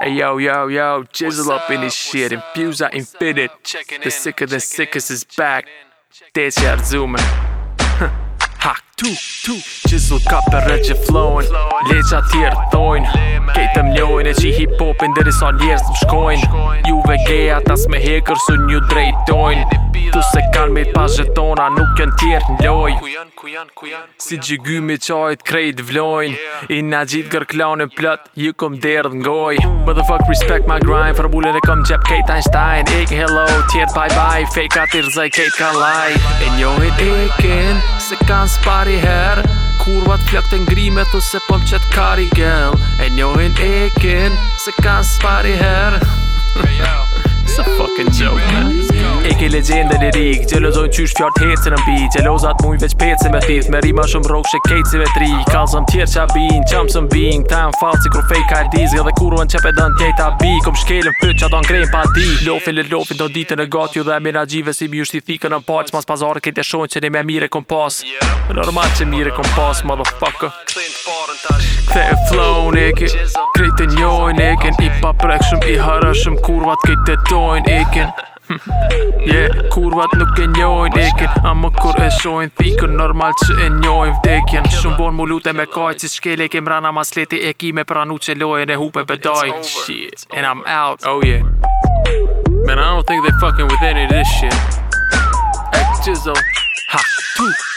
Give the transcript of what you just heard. Hey yo, yo, yo, jizzle up, up, in this shit. Infuse, I infinite. The sicker than sickest is back. Dead shot zooming. Hak tu, tu Që ka për rrët që flowin Leqa tjerë thoin Kejtë më e qi hip-hopin Dhe risa njerës më shkojn Juve geja tas me hekër su një drejtojn Tu se kanë me pas zhetona Nuk jën tjerë në loj Si gjygy me qajt krejt vlojn I nga gjitë gër klaun e plët Ju kom derdh ngoj Motherfuck respect my grind Fër e kom gjep Kate Einstein Ik hello tjerë bye bye Fake atirë zaj Kate ka laj E njojn e se kanë spari her Kurvat flak të ngrime thu se pëm po qët kari gel E njohin ekin se kanë spari her It's a fucking joke man e ke legjende në Gjelozojnë qysh fjart hesin në pi Gjelozat mujnë veç peci me thith Me rima shumë rogë shë kejtë si me tri Kalë zëm tjerë qa bin, qa më sëmbi Në falë si kru fejt ka e dizi Dhe kuru në qepet dhe në tjejt a bi Kom shkelin fyt që ato në krejnë pa di Lofi le lofi do ditë në gati Dhe e mira gjive si mi u shti thikën në paq Mas pazarë kejt e shonë që ne me mire kompas Normal që mire kom pas, motherfucker Kë Yeah, kurvat nuk e njojn ekin A më kur e shojn thikën Normal që e njojn vdekjen Shumë bon mu lute me kaj Si shkele kem rana masleti e ki me pranu që lojn E hupe për Shit, and I'm out Oh yeah Man, I don't think they fucking with any of this shit Hey, chizzle Ha, tuk